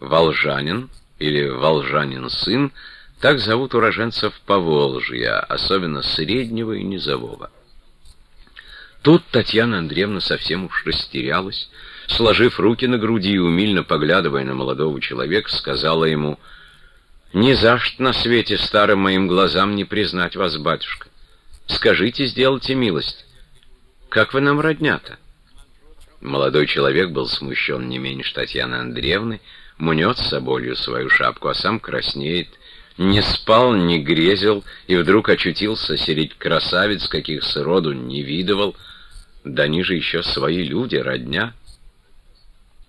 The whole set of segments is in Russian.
Волжанин или Волжанин сын, так зовут уроженцев Поволжья, особенно Среднего и Низового. Тут Татьяна Андреевна совсем уж растерялась, сложив руки на груди и умильно поглядывая на молодого человека, сказала ему, «Ни за что на свете старым моим глазам не признать вас, батюшка. Скажите, сделайте милость. Как вы нам родня-то?» Молодой человек был смущен не меньше Татьяны Андреевны, мнет соболью свою шапку, а сам краснеет, не спал, не грезил, и вдруг очутился среди красавиц, каких сроду не видывал, да ниже еще свои люди, родня.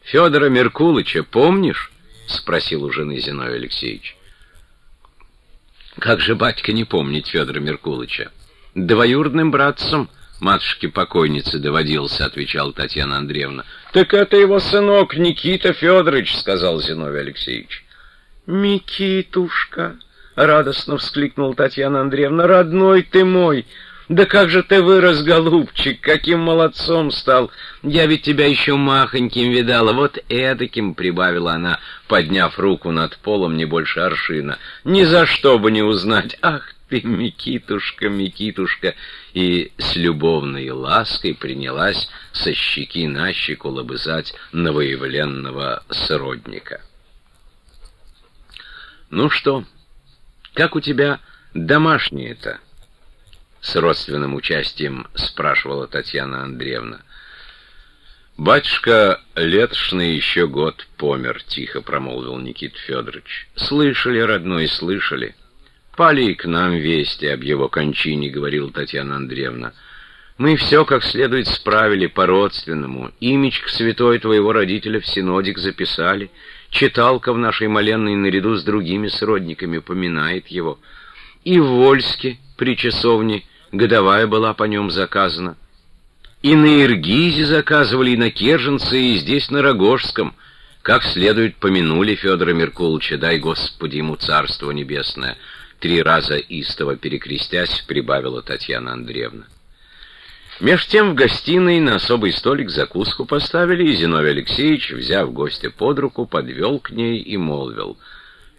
«Федора Меркулыча помнишь?» — спросил у жены Зиной Алексеевич. «Как же, батька, не помнить Федора Меркулыча? Двоюродным братцем матушке-покойнице доводился», — отвечала Татьяна Андреевна. «Так это его сынок Никита Федорович», — сказал Зиновий Алексеевич. «Микитушка!» — радостно вскликнула Татьяна Андреевна. «Родной ты мой! Да как же ты вырос, голубчик! Каким молодцом стал! Я ведь тебя еще махоньким видала, вот эдаким!» — прибавила она, подняв руку над полом не больше аршина. «Ни за что бы не узнать! Ах ты, Микитушка, Микитушка!» И с любовной лаской принялась со щеки на щеку лобызать новоявленного сродника. «Ну что, как у тебя домашние-то?» С родственным участием спрашивала Татьяна Андреевна. «Батюшка летошный еще год помер», — тихо промолвил Никит Федорович. «Слышали, родной, слышали. Пали и к нам вести об его кончине», — говорила Татьяна Андреевна. «Мы все как следует справили по-родственному. Имечко святой твоего родителя в синодик записали». Читалка в нашей моленной наряду с другими сродниками поминает его. И в Вольске при часовне годовая была по нем заказана. И на Иргизе заказывали, и на Керженце, и здесь на Рогожском. Как следует помянули Федора Меркулыча, дай Господи ему царство небесное. Три раза истово перекрестясь, прибавила Татьяна Андреевна. Меж тем в гостиной на особый столик закуску поставили, и Зиновий Алексеевич, взяв гостя под руку, подвел к ней и молвил,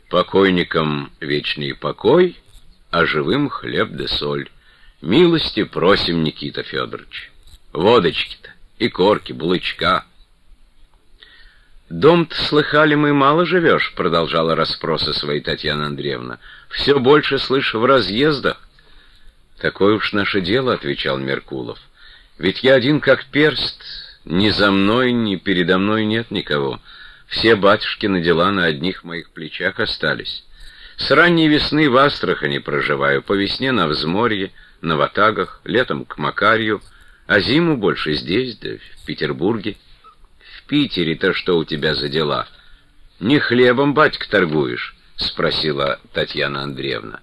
«Покойникам вечный покой, а живым хлеб да соль. Милости просим, Никита Федорович. Водочки-то и корки, булычка». «Дом-то, слыхали, мы мало живешь», — продолжала расспросы своей Татьяна Андреевна. «Все больше слышь в разъездах». «Такое уж наше дело», — отвечал Меркулов. Ведь я один как перст, ни за мной, ни передо мной нет никого. Все батюшкины дела на одних моих плечах остались. С ранней весны в Астрахани проживаю, по весне на взморье, на ватагах, летом к Макарью, а зиму больше здесь, да в Петербурге. В Питере-то что у тебя за дела? Не хлебом, батька, торгуешь? — спросила Татьяна Андреевна.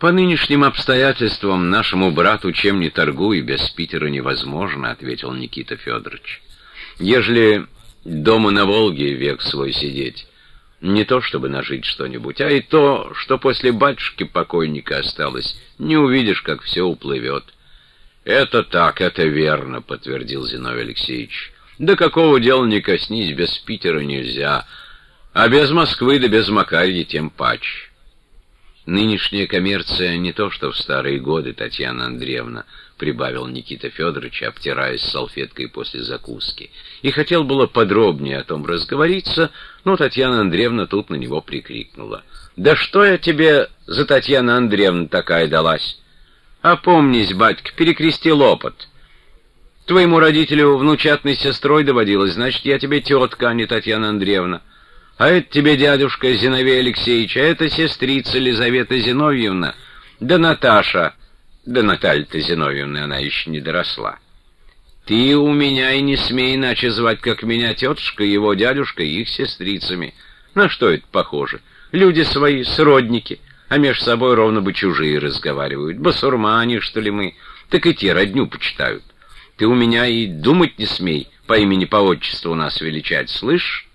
«По нынешним обстоятельствам нашему брату чем не торгуй, без Питера невозможно», — ответил Никита Федорович. «Ежели дома на Волге век свой сидеть, не то чтобы нажить что-нибудь, а и то, что после батюшки покойника осталось, не увидишь, как все уплывет». «Это так, это верно», — подтвердил Зиновий Алексеевич. «Да какого дела не коснись, без Питера нельзя, а без Москвы да без Макарья тем паче». Нынешняя коммерция не то, что в старые годы, Татьяна Андреевна, прибавил Никита Федорович, обтираясь салфеткой после закуски. И хотел было подробнее о том разговориться, но Татьяна Андреевна тут на него прикрикнула. «Да что я тебе за Татьяна Андреевна такая далась? Опомнись, батька, перекрестил опыт. Твоему родителю внучатной сестрой доводилось, значит, я тебе тетка, а не Татьяна Андреевна. А это тебе дядюшка Зиновей Алексеевич, а это сестрица Лизавета Зиновьевна, да Наташа, да Наталья-то Зиновьевна, она еще не доросла. Ты у меня и не смей иначе звать, как меня тетушка, его дядюшка их сестрицами. На что это похоже? Люди свои, сродники, а меж собой ровно бы чужие разговаривают. Басурмане, что ли мы? Так и те родню почитают. Ты у меня и думать не смей по имени по отчеству нас величать, слышь?